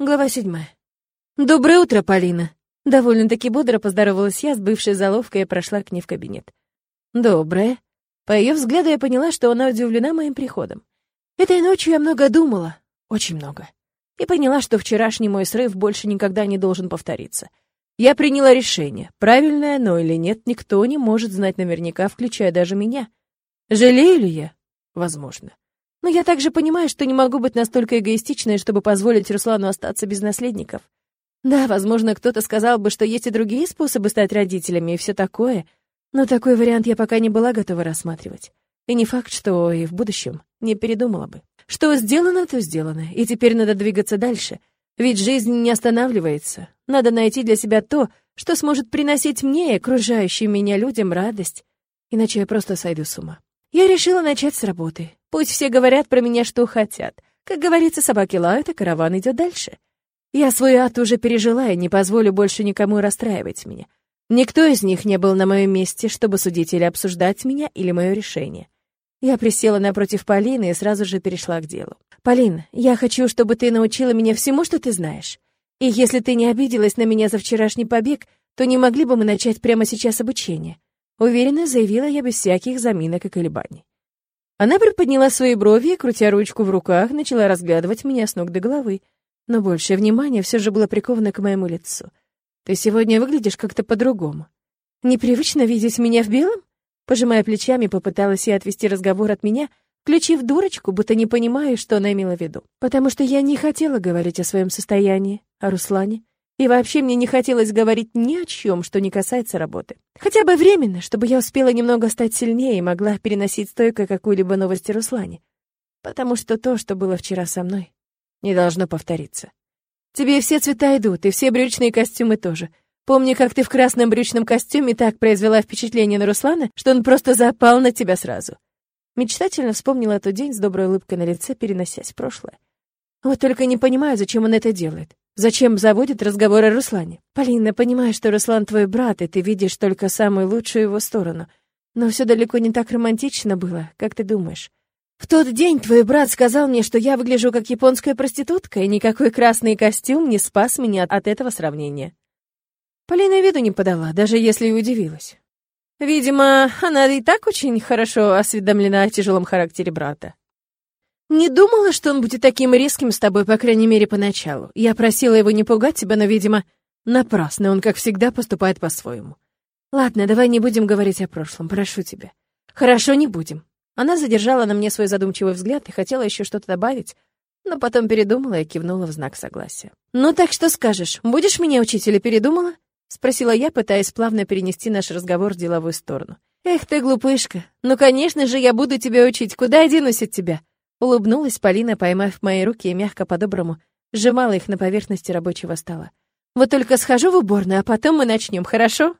Глава седьмая. «Доброе утро, Полина!» Довольно-таки бодро поздоровалась я с бывшей заловкой и прошла к ней в кабинет. «Доброе». По ее взгляду я поняла, что она удивлена моим приходом. Этой ночью я много думала, очень много. И поняла, что вчерашний мой срыв больше никогда не должен повториться. Я приняла решение. Правильное оно или нет, никто не может знать наверняка, включая даже меня. Жалею ли я? Возможно. Но я также понимаю, что не могу быть настолько эгоистичной, чтобы позволить Руслану остаться без наследников. Да, возможно, кто-то сказал бы, что есть и другие способы стать родителями и все такое, но такой вариант я пока не была готова рассматривать. И не факт, что и в будущем не передумала бы. Что сделано, то сделано, и теперь надо двигаться дальше. Ведь жизнь не останавливается. Надо найти для себя то, что сможет приносить мне и окружающим меня людям радость. Иначе я просто сойду с ума. Я решила начать с работы. Пусть все говорят про меня, что хотят. Как говорится, собаки лают, а караван идет дальше. Я свой ад уже пережила и не позволю больше никому расстраивать меня. Никто из них не был на моем месте, чтобы судить или обсуждать меня или мое решение. Я присела напротив Полины и сразу же перешла к делу. «Полин, я хочу, чтобы ты научила меня всему, что ты знаешь. И если ты не обиделась на меня за вчерашний побег, то не могли бы мы начать прямо сейчас обучение?» Уверенно заявила я без всяких заминок и колебаний. Она приподняла свои брови и, крутя ручку в руках, начала разглядывать меня с ног до головы. Но большее внимание все же было приковано к моему лицу. «Ты сегодня выглядишь как-то по-другому. Непривычно видеть меня в белом?» Пожимая плечами, попыталась я отвести разговор от меня, включив дурочку, будто не понимая, что она имела в виду. Потому что я не хотела говорить о своем состоянии, о Руслане. И вообще мне не хотелось говорить ни о чем, что не касается работы. Хотя бы временно, чтобы я успела немного стать сильнее и могла переносить стойко какую-либо новость о Руслане. Потому что то, что было вчера со мной, не должно повториться. Тебе все цвета идут, и все брючные костюмы тоже. Помни, как ты в красном брючном костюме так произвела впечатление на Руслана, что он просто запал на тебя сразу. Мечтательно вспомнила тот день с доброй улыбкой на лице, переносясь в прошлое. Вот только не понимаю, зачем он это делает. Зачем заводит разговор о Руслане? Полина, понимаю, что Руслан твой брат, и ты видишь только самую лучшую его сторону. Но все далеко не так романтично было, как ты думаешь. В тот день твой брат сказал мне, что я выгляжу как японская проститутка, и никакой красный костюм не спас меня от этого сравнения. Полина виду не подала, даже если и удивилась. Видимо, она и так очень хорошо осведомлена о тяжелом характере брата. Не думала, что он будет таким резким с тобой, по крайней мере, поначалу. Я просила его не пугать тебя, но, видимо, напрасно. Он, как всегда, поступает по-своему. Ладно, давай не будем говорить о прошлом, прошу тебя. Хорошо, не будем. Она задержала на мне свой задумчивый взгляд и хотела еще что-то добавить, но потом передумала и кивнула в знак согласия. «Ну так что скажешь, будешь меня учить или передумала?» — спросила я, пытаясь плавно перенести наш разговор в деловую сторону. «Эх ты, глупышка! Ну, конечно же, я буду тебя учить. Куда я денусь от тебя? Улыбнулась Полина, поймав мои руки и мягко по-доброму сжимала их на поверхности рабочего стола. «Вот только схожу в уборную, а потом мы начнем, хорошо?»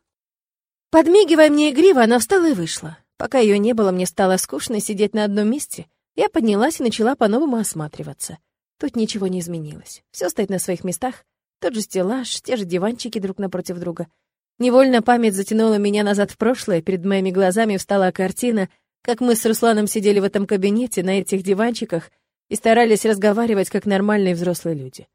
Подмигивая мне игриво, она встала и вышла. Пока ее не было, мне стало скучно сидеть на одном месте. Я поднялась и начала по-новому осматриваться. Тут ничего не изменилось. Все стоит на своих местах. Тот же стеллаж, те же диванчики друг напротив друга. Невольно память затянула меня назад в прошлое, перед моими глазами встала картина, как мы с Русланом сидели в этом кабинете на этих диванчиках и старались разговаривать как нормальные взрослые люди.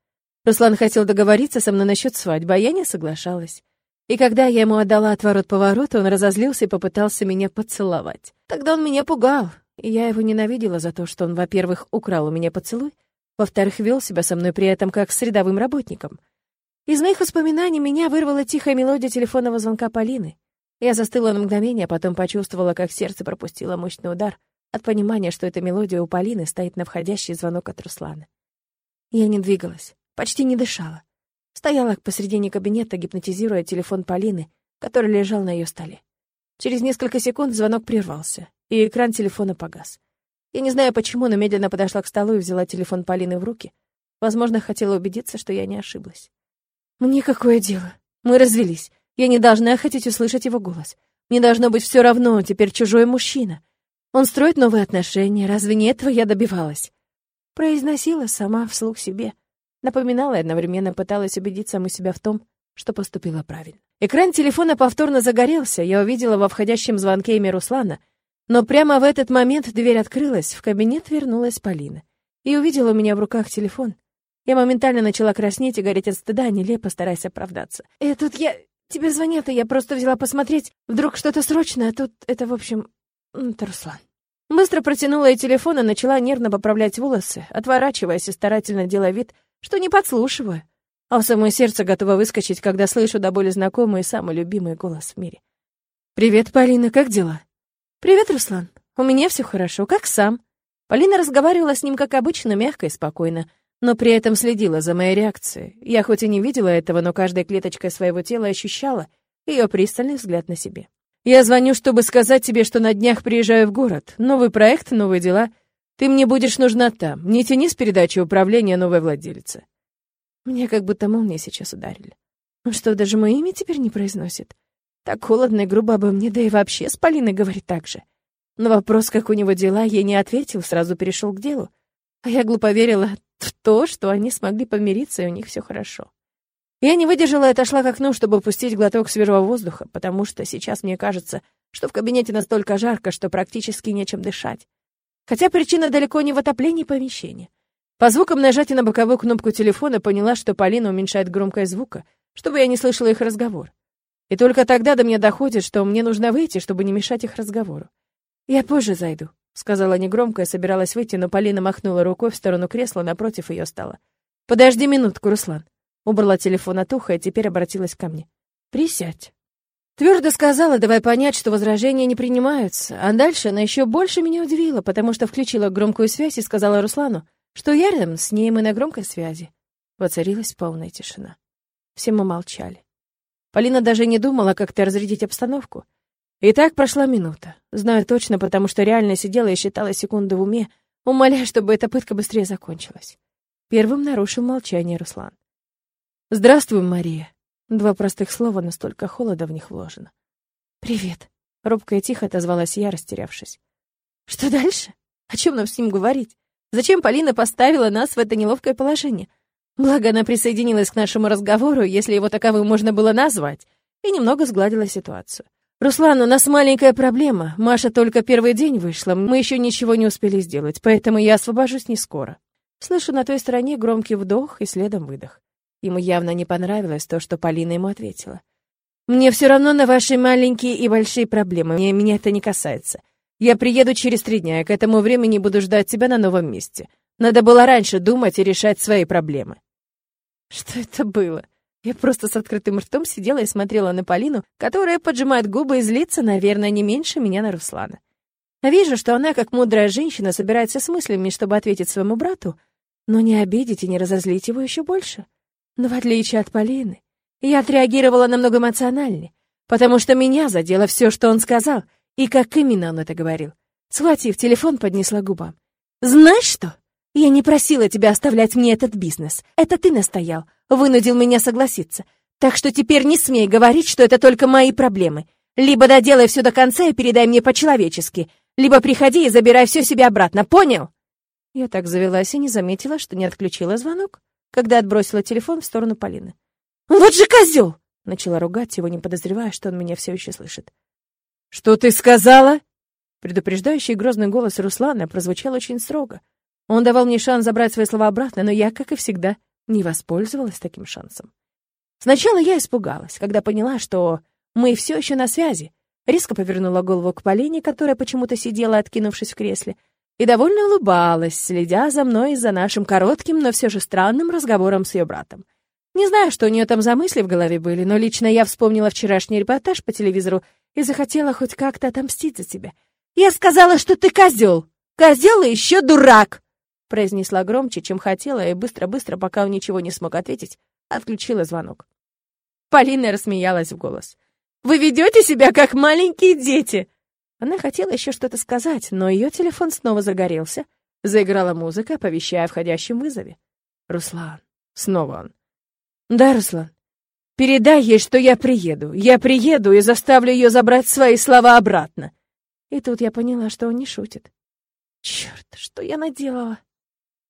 Руслан хотел договориться со мной насчет свадьбы, а я не соглашалась. И когда я ему отдала отворот-поворот, он разозлился и попытался меня поцеловать. Тогда он меня пугал, и я его ненавидела за то, что он, во-первых, украл у меня поцелуй, во-вторых, вел себя со мной при этом как с рядовым работником. Из моих воспоминаний меня вырвала тихая мелодия телефонного звонка Полины. Я застыла на мгновение, а потом почувствовала, как сердце пропустило мощный удар от понимания, что эта мелодия у Полины стоит на входящий звонок от Руслана. Я не двигалась, почти не дышала. Стояла посредине кабинета, гипнотизируя телефон Полины, который лежал на ее столе. Через несколько секунд звонок прервался, и экран телефона погас. Я не знаю почему, но медленно подошла к столу и взяла телефон Полины в руки. Возможно, хотела убедиться, что я не ошиблась. «Мне какое дело? Мы развелись. Я не должна хотеть услышать его голос. Мне должно быть все равно, теперь чужой мужчина. Он строит новые отношения, разве не этого я добивалась? Произносила сама вслух себе. Напоминала и одновременно пыталась убедить саму себя в том, что поступила правильно. Экран телефона повторно загорелся, я увидела во входящем звонке имя Руслана, но прямо в этот момент дверь открылась, в кабинет вернулась Полина и увидела у меня в руках телефон. Я моментально начала краснеть и гореть от стыда, нелепо стараясь оправдаться. «И «Э, тут я... Тебе звонят, и я просто взяла посмотреть. Вдруг что-то срочное, а тут это, в общем... Это Руслан». Быстро протянула ей телефон и начала нервно поправлять волосы, отворачиваясь и старательно делая вид, что не подслушиваю. А в самое сердце готова выскочить, когда слышу до боли знакомый и самый любимый голос в мире. «Привет, Полина, как дела?» «Привет, Руслан. У меня все хорошо, как сам?» Полина разговаривала с ним, как обычно, мягко и спокойно, но при этом следила за моей реакцией. Я хоть и не видела этого, но каждой клеточкой своего тела ощущала ее пристальный взгляд на себе. «Я звоню, чтобы сказать тебе, что на днях приезжаю в город. Новый проект, новые дела. Ты мне будешь нужна там. Не тяни с передачи управления новой владелицы». Мне как будто молния сейчас ударили. Он что, даже мое имя теперь не произносит? Так холодно и грубо обо мне, да и вообще с Полиной говорит так же. На вопрос, как у него дела, я не ответил, сразу перешел к делу. А я глупо верила в то, что они смогли помириться, и у них все хорошо. Я не выдержала и отошла к окну, чтобы пустить глоток свежего воздуха, потому что сейчас мне кажется, что в кабинете настолько жарко, что практически нечем дышать. Хотя причина далеко не в отоплении помещения. По звукам нажатия на боковую кнопку телефона поняла, что Полина уменьшает громкость звука, чтобы я не слышала их разговор. И только тогда до меня доходит, что мне нужно выйти, чтобы не мешать их разговору. «Я позже зайду», — сказала негромко и собиралась выйти, но Полина махнула рукой в сторону кресла, напротив ее стала. «Подожди минутку, Руслан». Убрала телефон от уха и теперь обратилась ко мне. «Присядь». Твердо сказала, давай понять, что возражения не принимаются. А дальше она еще больше меня удивила, потому что включила громкую связь и сказала Руслану, что я рядом с ней мы на громкой связи. Воцарилась полная тишина. Все мы молчали. Полина даже не думала как-то разрядить обстановку. И так прошла минута. Знаю точно, потому что реально сидела и считала секунды в уме, умоляя, чтобы эта пытка быстрее закончилась. Первым нарушил молчание Руслан. «Здравствуй, Мария». Два простых слова, настолько холода в них вложено. «Привет», — робко и тихо отозвалась я, растерявшись. «Что дальше? О чем нам с ним говорить? Зачем Полина поставила нас в это неловкое положение? Благо, она присоединилась к нашему разговору, если его таковым можно было назвать, и немного сгладила ситуацию. «Руслан, у нас маленькая проблема. Маша только первый день вышла, мы еще ничего не успели сделать, поэтому я освобожусь не скоро». Слышу на той стороне громкий вдох и следом выдох. Ему явно не понравилось то, что Полина ему ответила. «Мне все равно на ваши маленькие и большие проблемы, мне, меня это не касается. Я приеду через три дня, и к этому времени буду ждать тебя на новом месте. Надо было раньше думать и решать свои проблемы». Что это было? Я просто с открытым ртом сидела и смотрела на Полину, которая поджимает губы и злится, наверное, не меньше меня на Руслана. Вижу, что она, как мудрая женщина, собирается с мыслями, чтобы ответить своему брату, но не обидеть и не разозлить его еще больше. Но в отличие от Полины, я отреагировала намного эмоциональнее, потому что меня задело все, что он сказал, и как именно он это говорил. Схватив телефон, поднесла губам. «Знаешь что? Я не просила тебя оставлять мне этот бизнес. Это ты настоял, вынудил меня согласиться. Так что теперь не смей говорить, что это только мои проблемы. Либо доделай все до конца и передай мне по-человечески, либо приходи и забирай все себе обратно, понял?» Я так завелась и не заметила, что не отключила звонок, когда отбросила телефон в сторону Полины. «Вот же козел!» Начала ругать его, не подозревая, что он меня все еще слышит. «Что ты сказала?» Предупреждающий грозный голос Руслана прозвучал очень строго. Он давал мне шанс забрать свои слова обратно, но я, как и всегда, не воспользовалась таким шансом. Сначала я испугалась, когда поняла, что мы все еще на связи. Резко повернула голову к Полине, которая почему-то сидела, откинувшись в кресле, и довольно улыбалась, следя за мной и за нашим коротким, но все же странным разговором с ее братом. Не знаю, что у нее там за мысли в голове были, но лично я вспомнила вчерашний репортаж по телевизору и захотела хоть как-то отомстить за тебя. «Я сказала, что ты козел! Козел и еще дурак!» Произнесла громче, чем хотела, и быстро-быстро, пока он ничего не смог ответить, отключила звонок. Полина рассмеялась в голос. «Вы ведете себя, как маленькие дети!» Она хотела еще что-то сказать, но ее телефон снова загорелся. Заиграла музыка, оповещая о входящем вызове. «Руслан!» Снова он. «Да, Руслан. Передай ей, что я приеду. Я приеду и заставлю ее забрать свои слова обратно». И тут я поняла, что он не шутит. Черт, что я наделала?